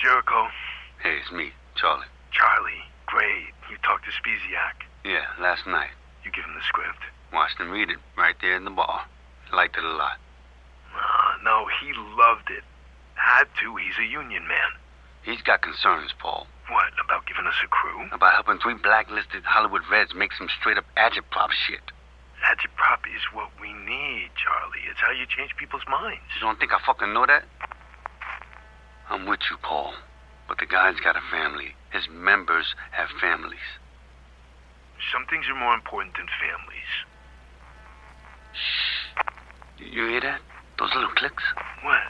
Jarrico. Hey, it's me, Charlie. Charlie. Great. You talked to Speziak. Yeah, last night. You give him the script. Watched him read it right there in the bar. Liked it a lot. Uh, no, he loved it. Had to. He's a union man. He's got concerns, Paul. What, about giving us a crew? About helping three blacklisted Hollywood Reds make some straight up agitprop shit. Agitprop is what we need, Charlie. It's how you change people's minds. You don't think I fucking know that? I'm with you, Paul. But the guy's got a family. His members have families. Some things are more important than families. Shh. You hear that? Those little clicks? What?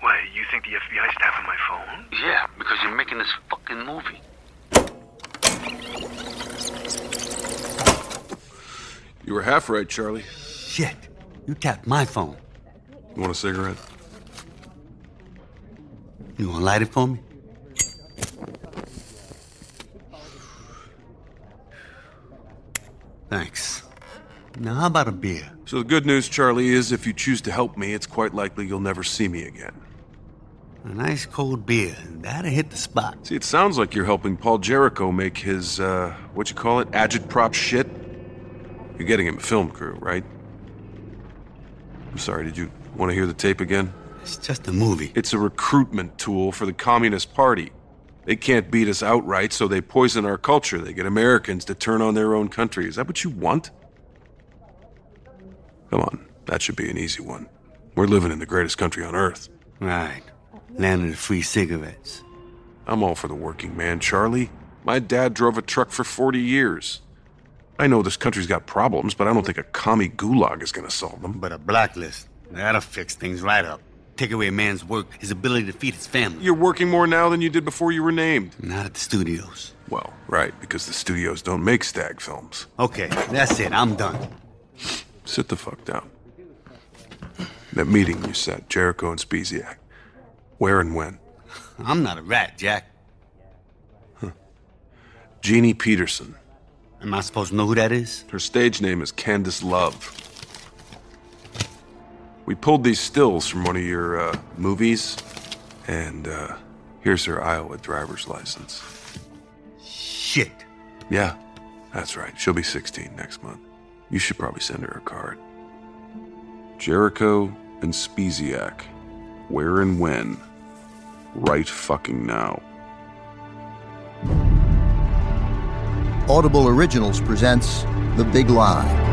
Why, you think the FBI's tapping my phone? Yeah, because you're making this fucking movie. You were half right, Charlie. Shit. You tapped my phone. You want a cigarette? You gonna light it for me? Thanks. Now, how about a beer? So the good news, Charlie, is if you choose to help me, it's quite likely you'll never see me again. A nice cold beer. That'll hit the spot. See, it sounds like you're helping Paul Jarrico make his, uh, what you call it, agitprop shit? You're getting him a film crew, right? I'm sorry, did you want to hear the tape again? It's just a movie. It's a recruitment tool for the Communist Party. They can't beat us outright, so they poison our culture. They get Americans to turn on their own country. Is that what you want? Come on, that should be an easy one. We're living in the greatest country on earth. Right. Land of the free cigarettes. I'm all for the working man, Charlie. My dad drove a truck for 40 years. I know this country's got problems, but I don't think a commie gulag is going to solve them. But a blacklist, that'll fix things right up. Take away a man's work, his ability to feed his family. You're working more now than you did before you were named. Not at the studios. Well, right, because the studios don't make stag films. Okay, that's it. I'm done. Sit the fuck down. That meeting you set, Jarrico and Speziak. Where and when? I'm not a rat, Jack. Jeannie Peterson. Am I supposed to know who that is? Her stage name is Candace Love. We pulled these stills from one of your uh, movies, and uh, here's her Iowa driver's license. Shit. Yeah, that's right. She'll be 16 next month. You should probably send her a card. Jarrico and Speziak. Where and when? Right fucking now. Audible Originals presents The Big Lie.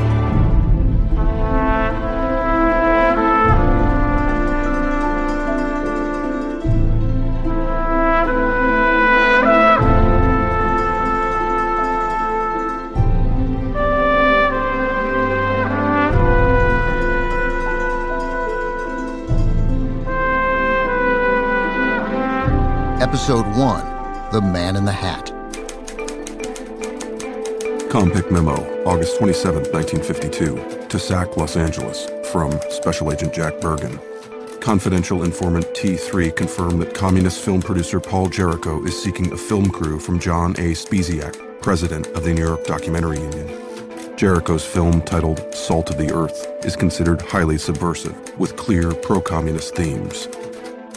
Episode 1 The Man in the Hat. Compic Memo, August 27, 1952, to SAC Los Angeles, from Special Agent Jack Bergen. Confidential informant T3 confirmed that communist film producer Paul Jarrico is seeking a film crew from John A. Speziak, president of the New York Documentary Union. Jarrico's film, titled Salt of the Earth, is considered highly subversive, with clear pro communist themes.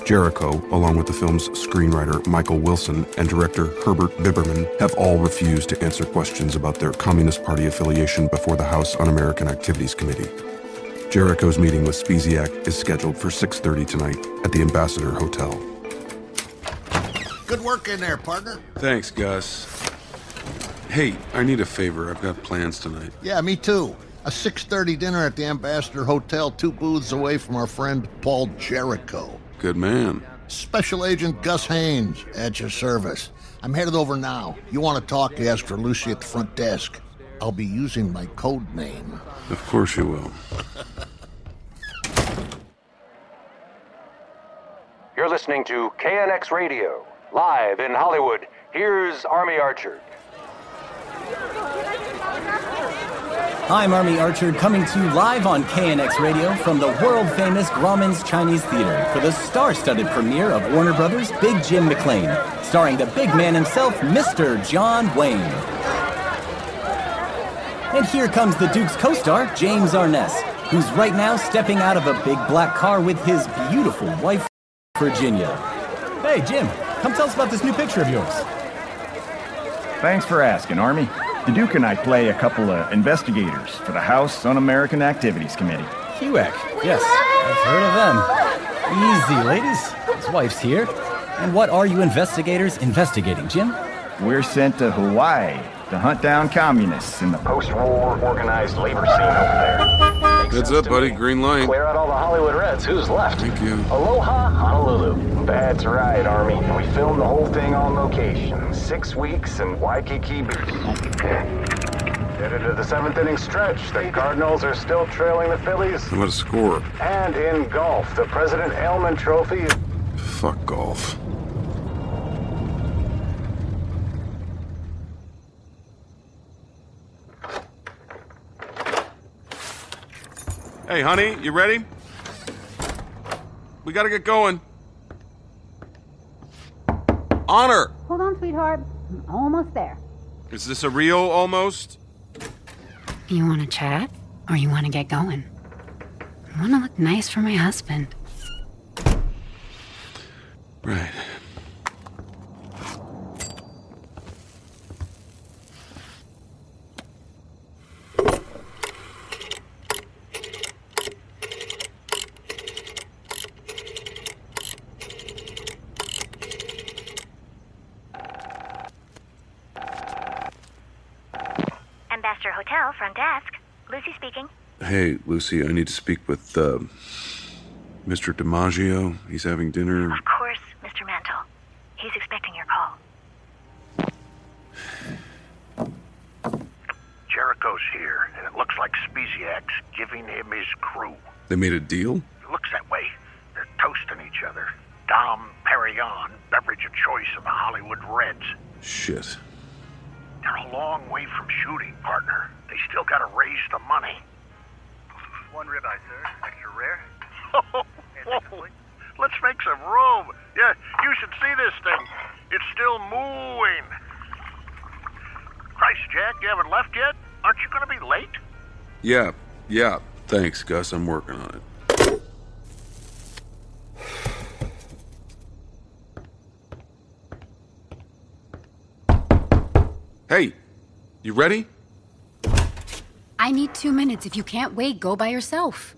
Jarrico, along with the film's screenwriter Michael Wilson and director Herbert Biberman, have all refused to answer questions about their Communist Party affiliation before the House Un-American Activities Committee. Jarrico's meeting with Speziak is scheduled for 6.30 tonight at the Ambassador Hotel. Good work in there, partner. Thanks, Gus. Hey, I need a favor. I've got plans tonight. Yeah, me too. A 6:30 dinner at the Ambassador Hotel, two booths away from our friend Paul Jarrico. Good man. Special Agent Gus Haynes at your service. I'm headed over now. You want to talk? Ask for Lucy at the front desk. I'll be using my code name. Of course you will. You're listening to KNX Radio, live in Hollywood. Here's Army Archerd. I'm Army Archerd coming to you live on KNX Radio from the world famous Grauman's Chinese Theater for the star studded premiere of Warner Brothers' Big Jim McLean, starring the big man himself, Mr. John Wayne. And here comes the Duke's co star, James Arness, who's right now stepping out of a big black car with his beautiful wife, Virginia. Hey, Jim, come tell us about this new picture of yours. Thanks for asking, Army. The Duke and I play a couple of investigators for the House Un-American Activities Committee. HUAC. Yes, I've heard of them. Easy, ladies. His wife's here. And what are you investigators investigating, Jim? We're sent to Hawaii to hunt down communists in the post-war organized labor scene over there. Makes Heads up, buddy. me. Green light. Clear out all the Hollywood Reds. Who's left? Thank you. Aloha, Honolulu. That's right, Army. We filmed the whole thing on location. Six weeks in Waikiki Beach. Headed to the seventh inning stretch. The Cardinals are still trailing the Phillies. About a score? And in golf, the President Elman Trophy Fuck golf. Hey, honey, you ready? We gotta get going. Honor! Hold on, sweetheart. I'm almost there. Is this a real almost? You want to chat? Or you want to get going? I want to look nice for my husband. Right. Ambassador Hotel, front desk. Lucy speaking. Hey, Lucy, I need to speak with, uh, Mr. DiMaggio. He's having dinner. Of course, Mr. Mantle. He's expecting your call. Jarrico's here, and it looks like Speziak's giving him his crew. They made a deal? It looks that way. They're toasting each other. Dom Perignon, beverage of choice of the Hollywood Reds. Shit. They're a long way from shooting, partner. They still gotta raise the money. One ribeye, sir. Extra rare. Whoa. Let's make some room. Yeah, you should see this thing. It's still mooing. Christ, Jack, you haven't left yet? Aren't you gonna be late? Yeah, yeah. Thanks, Gus. I'm working on it. Hey, you ready? I need two minutes. If you can't wait, go by yourself.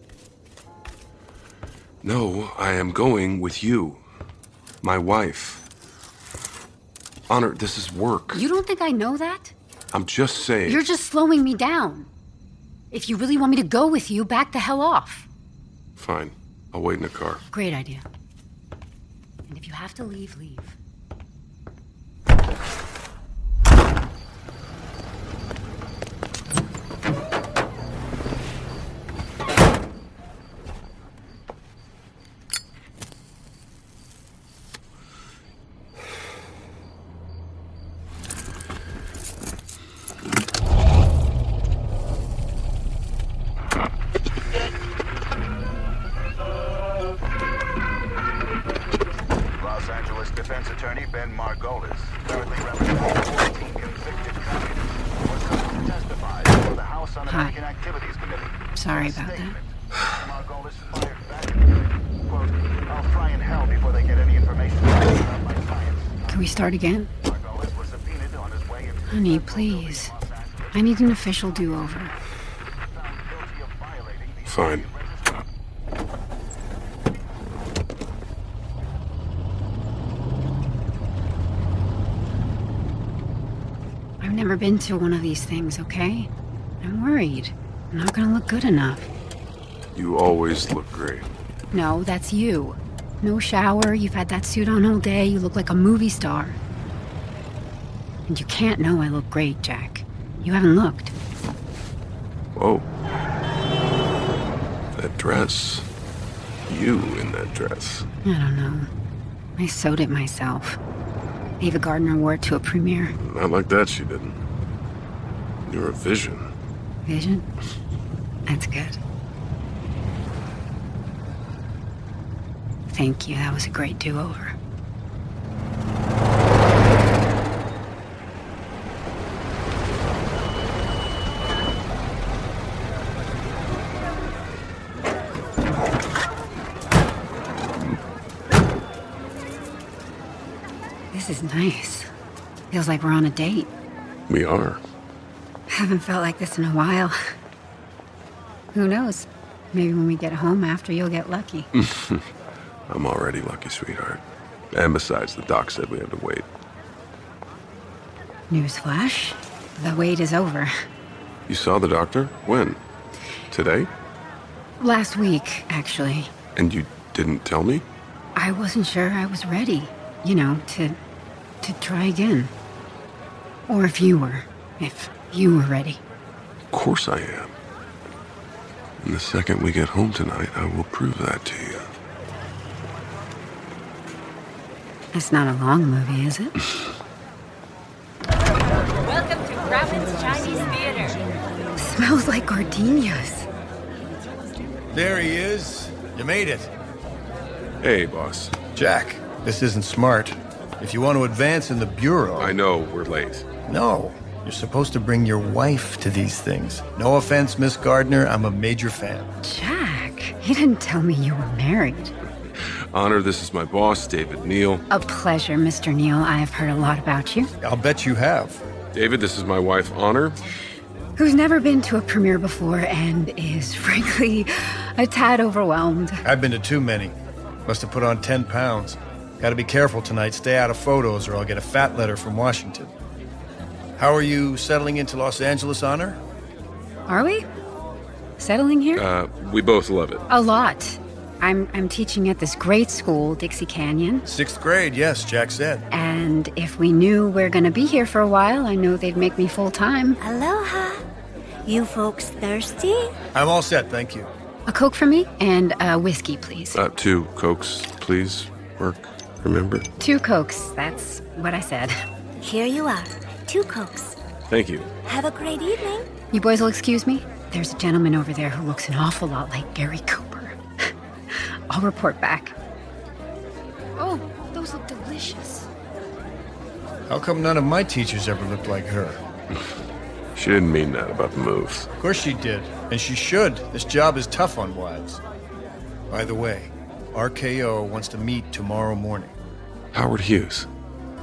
No, I am going with you. My wife. Honor, this is work. You don't think I know that? I'm just saying. You're just slowing me down. If you really want me to go with you, back the hell off. Fine. I'll wait in the car. Great idea. And if you have to leave, leave. Start again? Margolis was subpoenaed on his way into Honey, please. I need an official do over. Fine. I've never been to one of these things, okay? I'm worried. I'm not gonna look good enough. You always look great. No, that's you. No shower, you've had that suit on all day, you look like a movie star. And you can't know I look great, Jack. You haven't looked. Whoa. That dress. You in that dress. I don't know. I sewed it myself. Ava Gardner wore it to a premiere. Not like that, she didn't. You're a vision. Vision? That's good. Thank you. That was a great do over. This is nice. Feels like we're on a date. We are. Haven't felt like this in a while. Who knows? Maybe when we get home after, you'll get lucky. I'm already lucky, sweetheart. And besides, the doc said we have to wait. Newsflash: the wait is over. You saw the doctor? When? Today? Last week, actually. And you didn't tell me? I wasn't sure I was ready. You know, to to try again. Or if you were, if you were ready. Of course I am. And the second we get home tonight, I will prove that to you. It's not a long movie, is it? Welcome to Grauman's Chinese Theater. Smells like gardenias. There he is. You made it. Hey, boss. Jack, this isn't smart. If you want to advance in the Bureau. I know, we're late. No. You're supposed to bring your wife to these things. No offense, Miss Gardner, I'm a major fan. Jack, you didn't tell me you were married. Honor, this is my boss, David Neal. A pleasure, Mr. Neal. I have heard a lot about you. I'll bet you have. David, this is my wife, Honor. Who's never been to a premiere before and is, frankly, a tad overwhelmed. I've been to too many. Must have put on 10 pounds. Gotta be careful tonight. Stay out of photos or I'll get a fat letter from Washington. How are you settling into Los Angeles, Honor? Are we? Settling here? Uh, we both love it. A lot. I'm I'm teaching at this great school, Dixie Canyon. Sixth grade, yes, Jack said. And if we knew we're gonna be here for a while, I know they'd make me full time. Aloha. You folks thirsty? I'm all set, thank you. A Coke for me and a whiskey, please. Uh, two Cokes, please. Work, remember? Two Cokes, that's what I said. Here you are. Two Cokes. Thank you. Have a great evening. You boys will excuse me? There's a gentleman over there who looks an awful lot like Gary Cooper. I'll report back. Oh, those look delicious. How come none of my teachers ever looked like her? She didn't mean that about the moves. Of course she did, and she should. This job is tough on wives. By the way, RKO wants to meet tomorrow morning. Howard Hughes.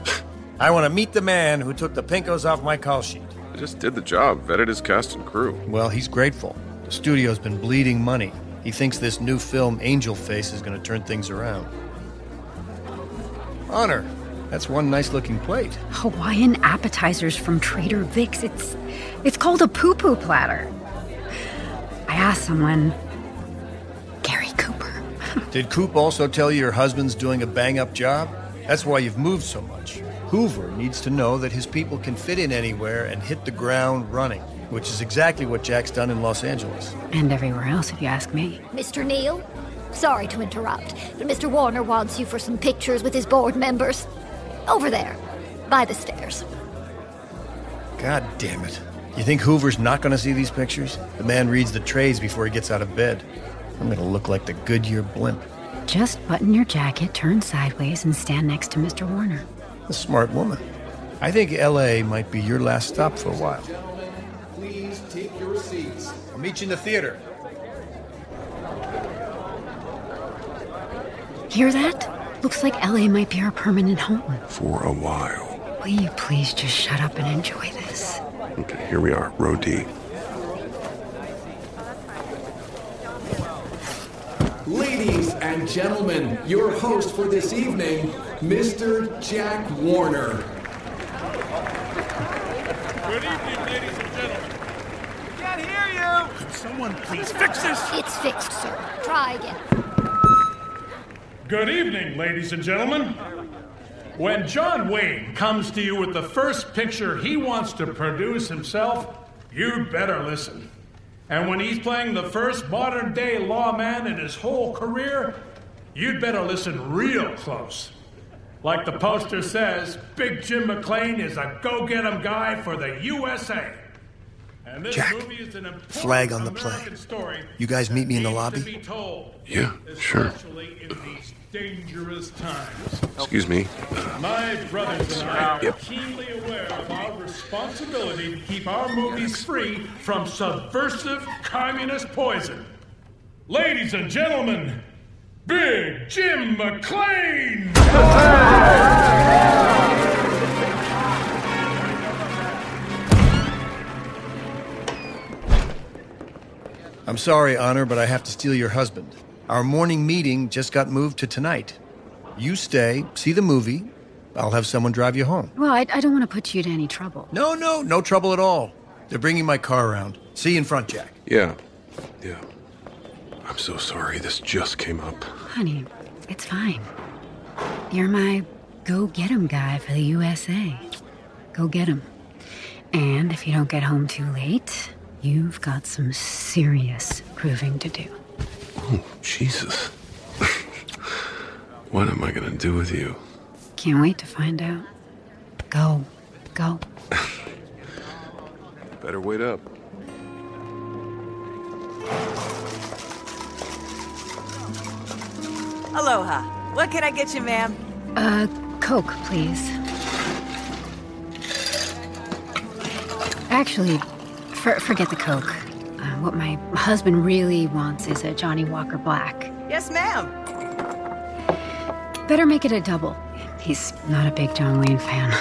I want to meet the man who took the pinkos off my call sheet. I just did the job, vetted his cast and crew. Well, he's grateful. The studio's been bleeding money. He thinks this new film, Angel Face, is going to turn things around. Honor, that's one nice looking plate. Hawaiian appetizers from Trader Vic's. It's it's called a poo-poo platter. I asked someone. Gary Cooper. Did Coop also tell you your husband's doing a bang up job? That's why you've moved so much. Hoover needs to know that his people can fit in anywhere and hit the ground running, which is exactly what Jack's done in Los Angeles. And everywhere else, if you ask me. Mr. Neal? Sorry to interrupt, but Mr. Warner wants you for some pictures with his board members. Over there, by the stairs. God damn it. You think Hoover's not going to see these pictures? The man reads the trays before he gets out of bed. I'm going to look like the Goodyear blimp. Just button your jacket, turn sideways, and stand next to Mr. Warner. A smart woman. I think LA might be your last stop for a while. Meet you in the theater. Hear that? Looks like LA might be our permanent home. For a while. Will you please just shut up and enjoy this? Okay, here we are, row D. Ladies and gentlemen, your host for this evening, Mr. Jack Warner. Good evening, ladies and gentlemen. Can't hear you. Can someone please fix this? It's fixed, sir. Try again. Good evening, ladies and gentlemen. When John Wayne comes to you with the first picture he wants to produce himself, you'd better listen. And when he's playing the first modern day lawman in his whole career, you'd better listen real close. Like the poster says, Big Jim McLean is a go get 'em guy for the USA. And this Jack, movie is an Flag on the play. American story You guys meet me in the to lobby? be told, Yeah, sure. especially in these dangerous times. Excuse me. My brothers and I are Yep. keenly aware of our responsibility to keep our movies free from subversive communist poison. Ladies and gentlemen, Big Jim McLean! I'm sorry, Honor, but I have to steal your husband. Our morning meeting just got moved to tonight. You stay, see the movie. I'll have someone drive you home. Well, I, I don't want to put you to any trouble. No, no, no trouble at all. They're bringing my car around. See you in front, Jack. Yeah. Yeah. I'm so sorry this just came up. Honey, it's fine. You're my go get 'em guy for the USA. Go get 'em. And if you don't get home too late, you've got some serious proving to do. Oh, Jesus. what am I gonna do with you? Can't wait to find out. Go. Go. Better wait up. Aloha. What can I get you, ma'am? Uh, Coke, please. Actually, for, forget the Coke. Uh, what my husband really wants is a Johnnie Walker Black. Yes, ma'am. Better make it a double. He's not a big John Wayne fan.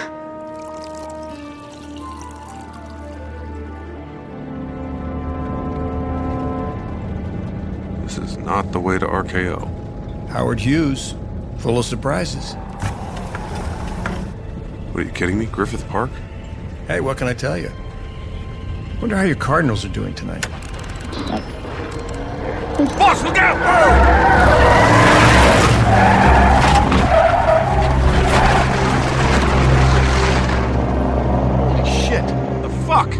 This is not the way to RKO. Howard Hughes, full of surprises. What are you kidding me? Griffith Park? Hey, what can I tell you? Wonder how your Cardinals are doing tonight. Boss, look out! Holy shit! The fuck?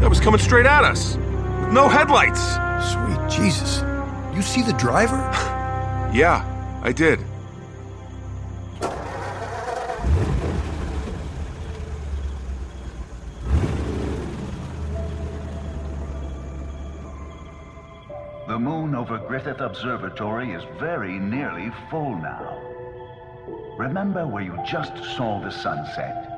That was coming straight at us. With no headlights. Sweet Jesus. You see the driver? Yeah, I did. Over Griffith Observatory is very nearly full now. Remember where you just saw the sunset?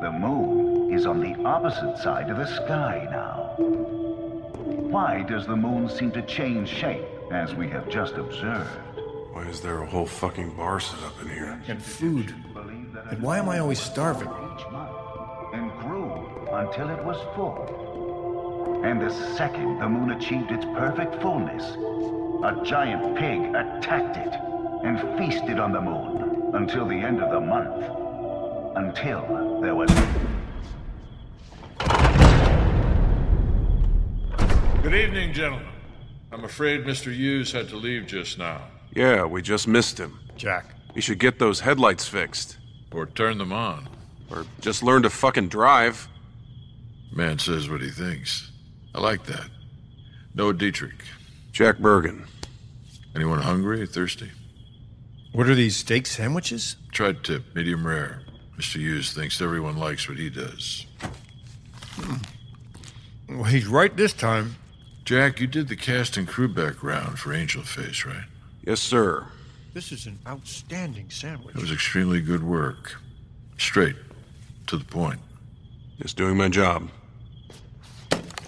The moon is on the opposite side of the sky now. Why does the moon seem to change shape, as we have just observed? Why is there a whole fucking bar set up in here? And food. And why am I always starving? And grew until it was full. And the second the moon achieved its perfect fullness, a giant pig attacked it and feasted on the moon until the end of the month. Until there was. Good evening, gentlemen. I'm afraid Mr. Hughes had to leave just now. Yeah, we just missed him. Jack. He should get those headlights fixed. Or turn them on. Or just learn to fucking drive. Man says what he thinks. I like that. Noah Dietrich. Jack Bergen. Anyone hungry or thirsty? What are these steak sandwiches? Tri-tip, medium rare. Mr. Hughes thinks everyone likes what he does. Hmm. Well, he's right this time. Jack, you did the cast and crew background for Angel Face, right? Yes, sir. This is an outstanding sandwich. It was extremely good work. Straight. To the point. Just doing my job.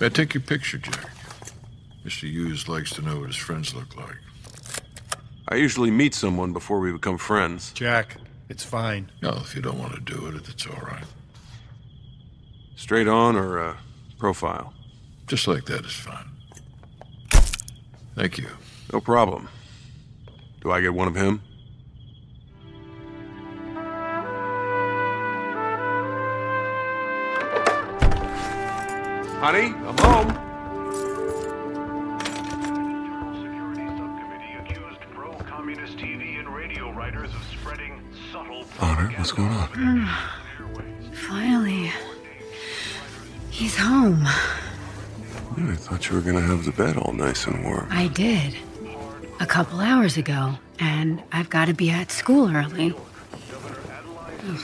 May I take your picture, Jack? Mr. Hughes likes to know what his friends look like. I usually meet someone before we become friends. Jack, it's fine. No, if you don't want to do it, it's all right. Straight on or uh, profile? Just like that is fine. Thank you. No problem. Do I get one of him? Honey, I'm home. Honor, what's going on? Hmm. Finally. He's home. I thought you were gonna have the bed all nice and warm. I did. A couple hours ago, and I've got to be at school early. Ugh,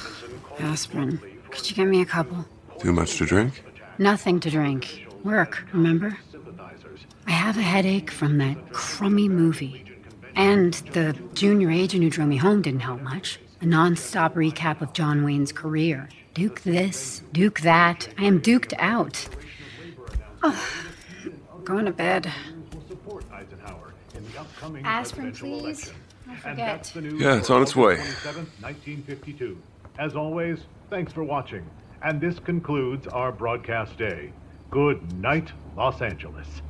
aspirin. Could you get me a couple? Too much to drink? Nothing to drink. Work, remember? I have a headache from that crummy movie. And the junior agent who drove me home didn't help much. A non-stop recap of John Wayne's career. Duke this, Duke that. I am duked out. Oh, going to bed. Aspirin, please. Don't forget. Yeah, it's on its way. 1952. As always, thanks for watching. And this concludes our broadcast day. Good night, Los Angeles.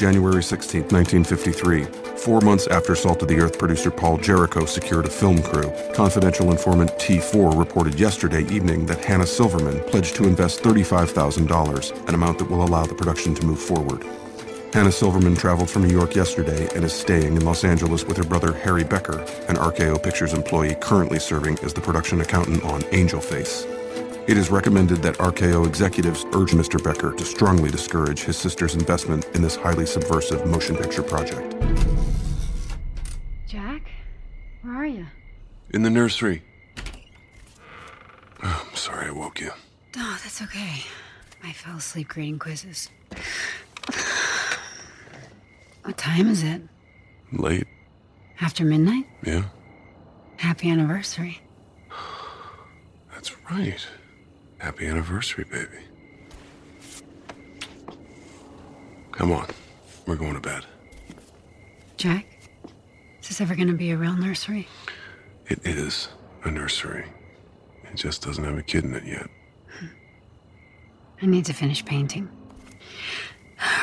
January 16, 1953. Four months after Salt of the Earth producer Paul Jarrico secured a film crew, confidential informant T4 reported yesterday evening that Hannah Silverman pledged to invest $35,000, an amount that will allow the production to move forward. Hannah Silverman traveled from New York yesterday and is staying in Los Angeles with her brother Harry Becker, an RKO Pictures employee currently serving as the production accountant on Angel Face. It is recommended that RKO executives urge Mr. Becker to strongly discourage his sister's investment in this highly subversive motion picture project. Jack, where are you? In the nursery. Oh, I'm sorry I woke you. Oh, that's okay. I fell asleep grading quizzes. What time is it? Late? After midnight? Yeah, Happy anniversary. that's right. Happy anniversary, baby. Come on. We're going to bed. Jack, is this ever gonna be a real nursery? It is a nursery. It just doesn't have a kid in it yet. I need to finish painting.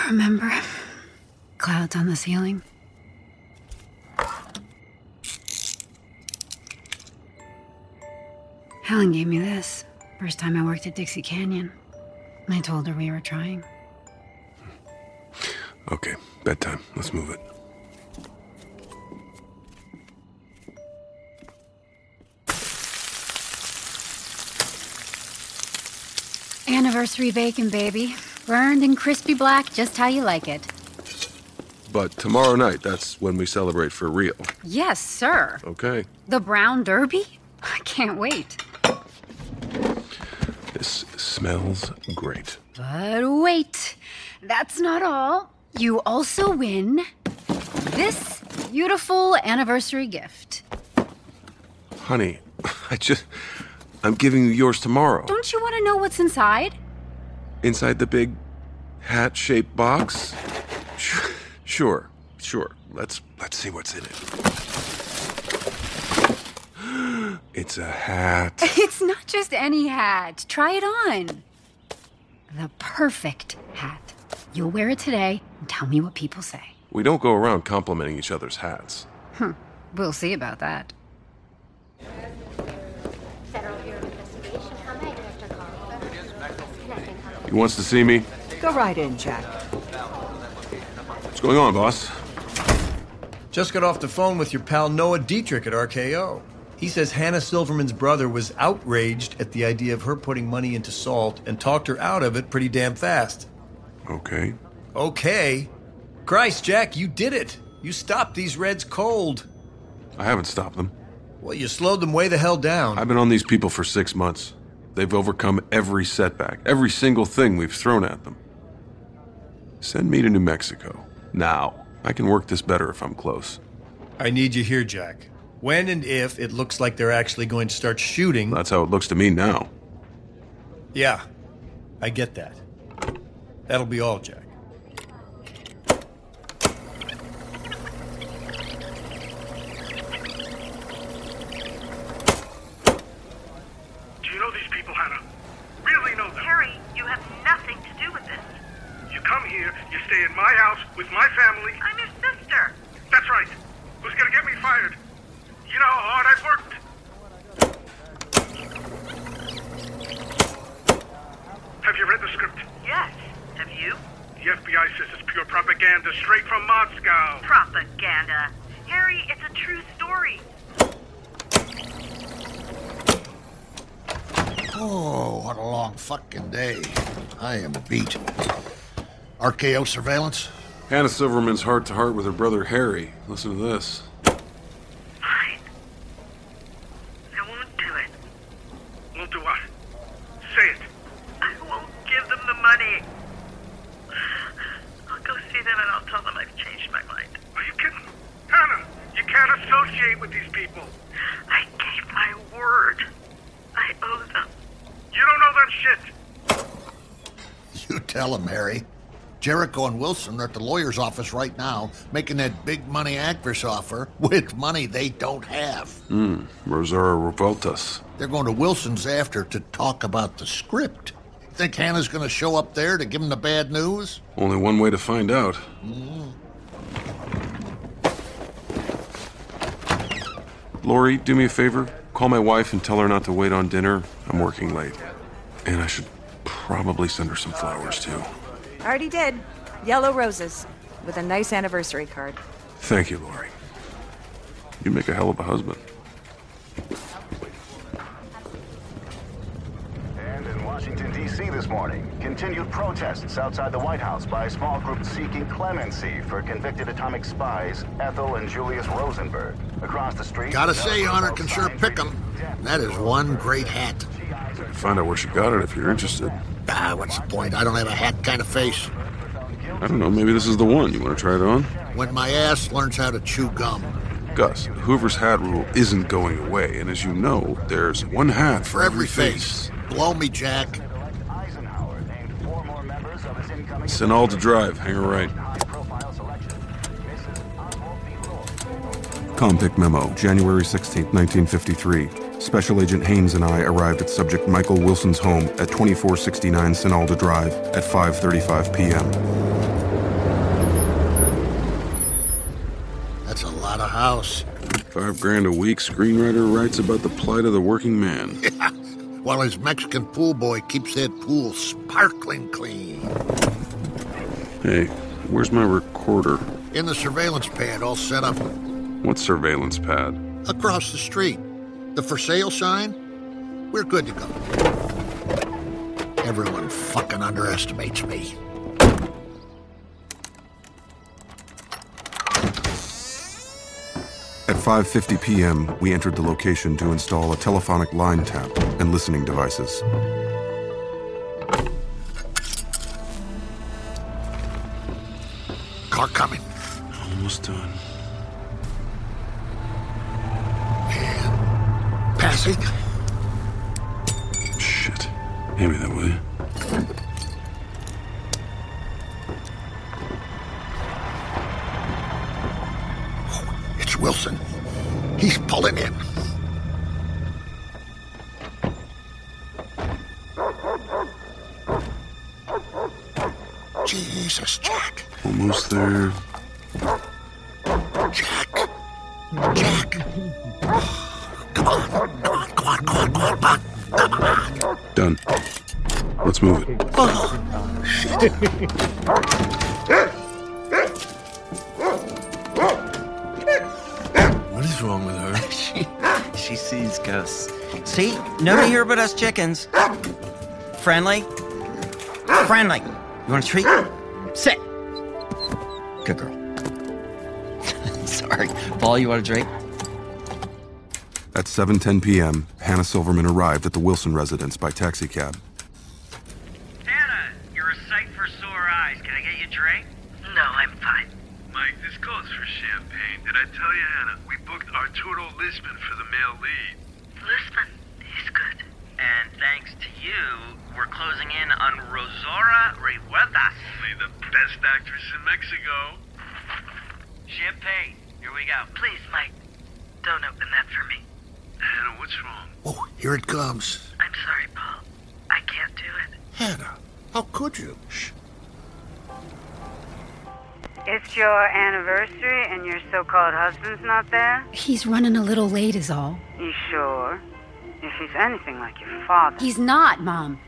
Remember? Clouds on the ceiling. Helen gave me this. First time I worked at Dixie Canyon. I told her we were trying. Okay, bedtime. Let's move it. Anniversary bacon, baby. Burned and crispy black, just how you like it. But tomorrow night, that's when we celebrate for real. Yes, sir. Okay. The Brown Derby? I can't wait. Smells great. But wait, that's not all. You also win this beautiful anniversary gift. Honey, I just. I'm giving you yours tomorrow. Don't you want to know what's inside? Inside the big hat shaped box? Sure, sure, sure. Let's let's see what's in it. It's a hat. It's not just any hat. Try it on. The perfect hat. You'll wear it today and tell me what people say. We don't go around complimenting each other's hats. Hmm. We'll see about that. He wants to see me. Go right in, Jack. What's going on, boss? Just got off the phone with your pal Noah Dietrich at RKO. He says Hannah Silverman's brother was outraged at the idea of her putting money into salt and talked her out of it pretty damn fast. Okay. Okay. Christ, Jack, you did it. You stopped these Reds cold. I haven't stopped them. Well, you slowed them way the hell down. I've been on these people for six months. They've overcome every setback, every single thing we've thrown at them. Send me to New Mexico. Now. I can work this better if I'm close. I need you here, Jack. When and if it looks like they're actually going to start shooting. That's how it looks to me now. Yeah, I get that. That'll be all, Jack. Do you know these people, Hannah? Really know them? Harry, you have nothing to do with this. You come here, you stay in my house with my family. I'm your sister. That's right. Who's gonna get me fired? You know how hard I've worked. Have you read the script? Yes. Have you? The FBI says it's pure propaganda straight from Moscow. Propaganda. Harry, it's a true story. Oh, what a long fucking day. I am beat. RKO surveillance? Hannah Silverman's heart to heart with her brother Harry. Listen to this. Fine. I won't do it. Won't do what? Say it. I won't give them the money. I'll go see them and I'll tell them I've changed my mind. Are you kidding? Hannah, you can't associate with these people. I gave my word. I owe them. You don't know that shit. You tell him, Harry. Jarrico and Wilson are at the lawyer's office right now, making that big money actress offer with money they don't have. Hmm. Rosaura Revueltas. They're going to Wilson's after to talk about the script. Think Hannah's gonna show up there to give him the bad news? Only one way to find out. Mm. Lori, do me a favor. Call my wife and tell her not to wait on dinner. I'm working late. And I should probably send her some flowers, too. I Already did. Yellow roses with a nice anniversary card. Thank you, Lori. You make a hell of a husband. And in Washington, D.C. this morning, continued protests outside the White House by a small group seeking clemency for convicted atomic spies Ethel and Julius Rosenberg. Across the street... Gotta say, Honor can sure pick 'em. That is one great hat. Find out where she got it if you're interested. Ah, what's the point? I don't have a hat kind of face. I don't know, maybe this is the one. You want to try it on? When my ass learns how to chew gum. Gus, Hoover's hat rule isn't going away, and as you know, there's one hat for, For every face. Blow me, Jack. Send all to drive. Hang her right. Compic memo, January 16, 1953. Special Agent Haynes and I arrived at subject Michael Wilson's home at 2469 Sinalda Drive at 5:35 p.m. house. Five grand a week, screenwriter writes about the plight of the working man. While his Mexican pool boy keeps that pool sparkling clean. Hey, where's my recorder? In the surveillance pad, all set up What surveillance pad? across the street. The for sale sign? We're good to go. Everyone fucking underestimates me. 5:50 p.m., we entered the location to install a telephonic line tap and listening devices. Car coming. Almost done. Passing. Shit. Hand me that, will you? He's pulling in. Jesus, Jack. Almost there. Jack. Jack. Come on. Come on. Come on. Come on. Come on. Come on. Come on. Done. Let's move it. Oh, shit. Sees ghosts. See? Nobody here but us chickens. Friendly? Friendly. You want a treat? Sit. Good girl. Sorry. Paul, you want a drink? At 7:10 p.m., Hannah Silverman arrived at the Wilson residence by taxicab. Hannah, you're a sight for sore eyes. Can I get you a drink? No, I'm fine. Mike, this calls for champagne. Did I tell you, Hannah? We booked Arturo Lisbon for the male lead. Lisbon, he's good. And thanks to you, we're closing in on Rosaura Revueltas. Only the best actress in Mexico. Champagne. Here we go. Please, Mike, don't open that for me. Hannah, what's wrong? Oh, here it comes. I'm sorry, Paul. I can't do it. Hannah, how could you? Shh. It's your anniversary and your so-called husband's not there? He's running a little late, is all. You sure? If he's anything like your father. He's not, Mom.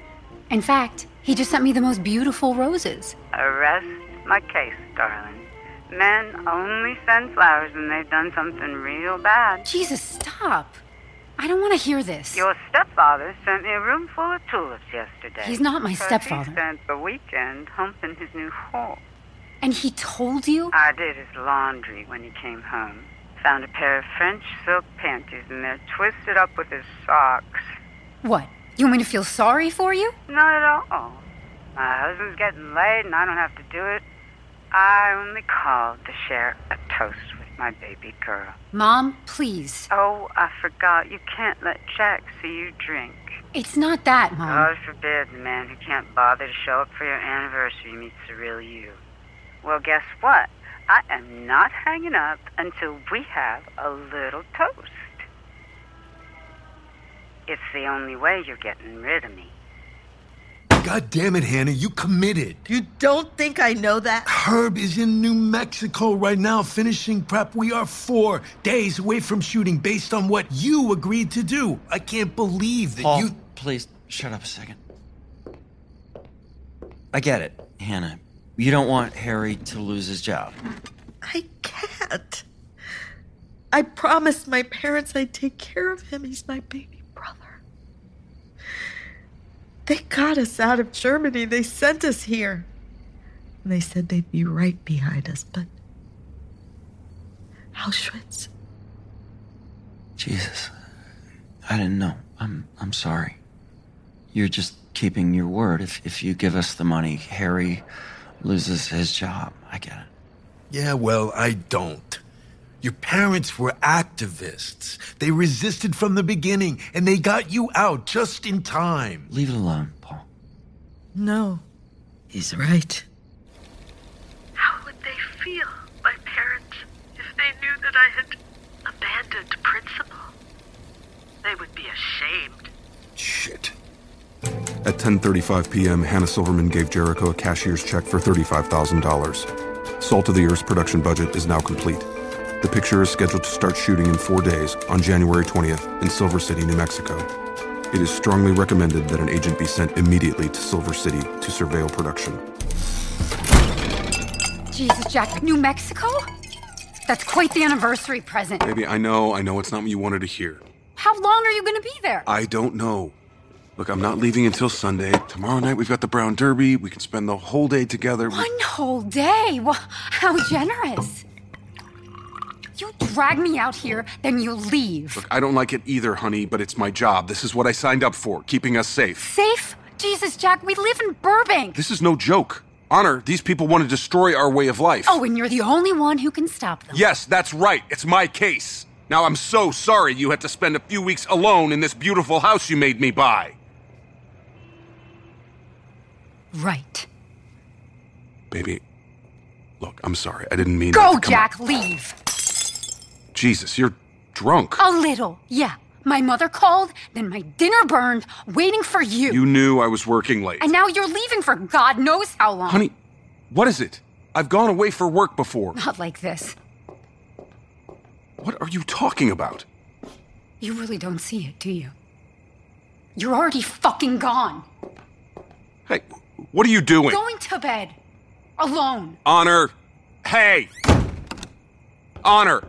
In fact, he just sent me the most beautiful roses. Arrest my case, darling. Men only send flowers when they've done something real bad. Jesus, stop. I don't want to hear this. Your stepfather sent me a room full of tulips yesterday. He's not my stepfather. He spent the weekend humping his new horse. And he told you? I did his laundry when he came home. Found a pair of French silk panties, and they're twisted up with his socks. What? You want me to feel sorry for you? Not at all. My husband's getting laid, and I don't have to do it. I only called to share a toast with my baby girl. Mom, please. Oh, I forgot. You can't let Jack see you drink. It's not that, Mom. God forbid the man who can't bother to show up for your anniversary meets the real you. Well, guess what? I am not hanging up until we have a little toast. It's the only way you're getting rid of me. God damn it, Hannah, you committed. You don't think I know that? Herb is in New Mexico right now finishing prep. We are four days away from shooting based on what you agreed to do. I can't believe that Paul, you. please shut up a second. I get it, Hannah. You don't want Harry to lose his job. I can't. I promised my parents I'd take care of him. He's my baby brother. They got us out of Germany. They sent us here. And they said they'd be right behind us, but Auschwitz. Jesus. I didn't know. I'm I'm sorry. You're just keeping your word. If if you give us the money, Harry loses his job. I get it. Yeah, well, I don't. Your parents were activists. They resisted from the beginning, and they got you out just in time. Leave it alone, Paul. No. He's right. How would they feel, my parents, if they knew that I had abandoned principle? They would be ashamed. Shit. At 10:35 p.m., Hannah Silverman gave Jarrico a cashier's check for $35,000. Salt of the Earth's production budget is now complete. The picture is scheduled to start shooting in 4 days on January 20th in Silver City, New Mexico. It is strongly recommended that an agent be sent immediately to Silver City to surveil production. Jesus, Jack, New Mexico? That's quite the anniversary present. Baby, I know, I know it's not what you wanted to hear. How long are you going to be there? I don't know. Look, I'm not leaving until Sunday. Tomorrow night we've got the Brown Derby. We can spend the whole day together. One whole day? Well, how generous. You drag me out here, then you leave. Look, I don't like it either, honey, but it's my job. This is what I signed up for, keeping us safe. Safe? Jesus, Jack, we live in Burbank. This is no joke. Honor, these people want to destroy our way of life. Oh, and you're the only one who can stop them. Yes, that's right. It's my case. Now, I'm so sorry you had to spend a few weeks alone in this beautiful house you made me buy. Right. Baby, look, I'm sorry. I didn't mean Go, that to come Jack, leave. Jesus, you're drunk. A little, yeah. My mother called, then my dinner burned, waiting for you. You knew I was working late. And now you're leaving for God knows how long. Honey, what is it? I've gone away for work before. Not like this. What are you talking about? You really don't see it, do you? You're already fucking gone. Hey, what are you doing? Going to bed. Alone. Honor. Hey! Honor!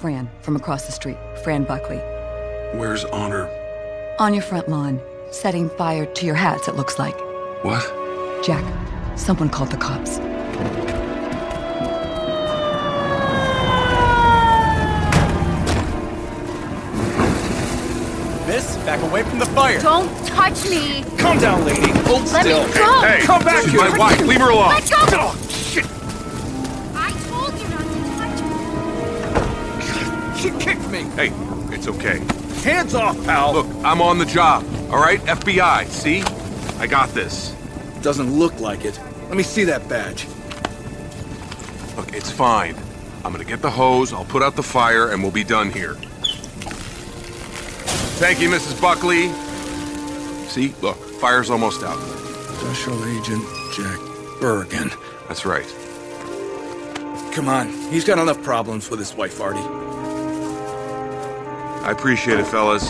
Fran from across the street. Fran Buckley. Where's Honor? On your front lawn, setting fire to your hats, it looks like. What? Jack, someone called the cops. Miss, back away from the fire. Don't touch me. Calm down, lady. Hold Let me still. go. Hey, come back she's here. my wife. Leave her alone. Let go. Oh, Me. Hey, it's okay. Hands off, pal. Look, I'm on the job, all right? FBI, see? I got this. Doesn't look like it. Let me see that badge. Look, it's fine. I'm gonna get the hose, I'll put out the fire, and we'll be done here. Thank you, Mrs. Buckley. See, look, fire's almost out. Special Agent Jack Bergen. That's right. Come on, he's got enough problems with his wife, Artie. I appreciate it, fellas.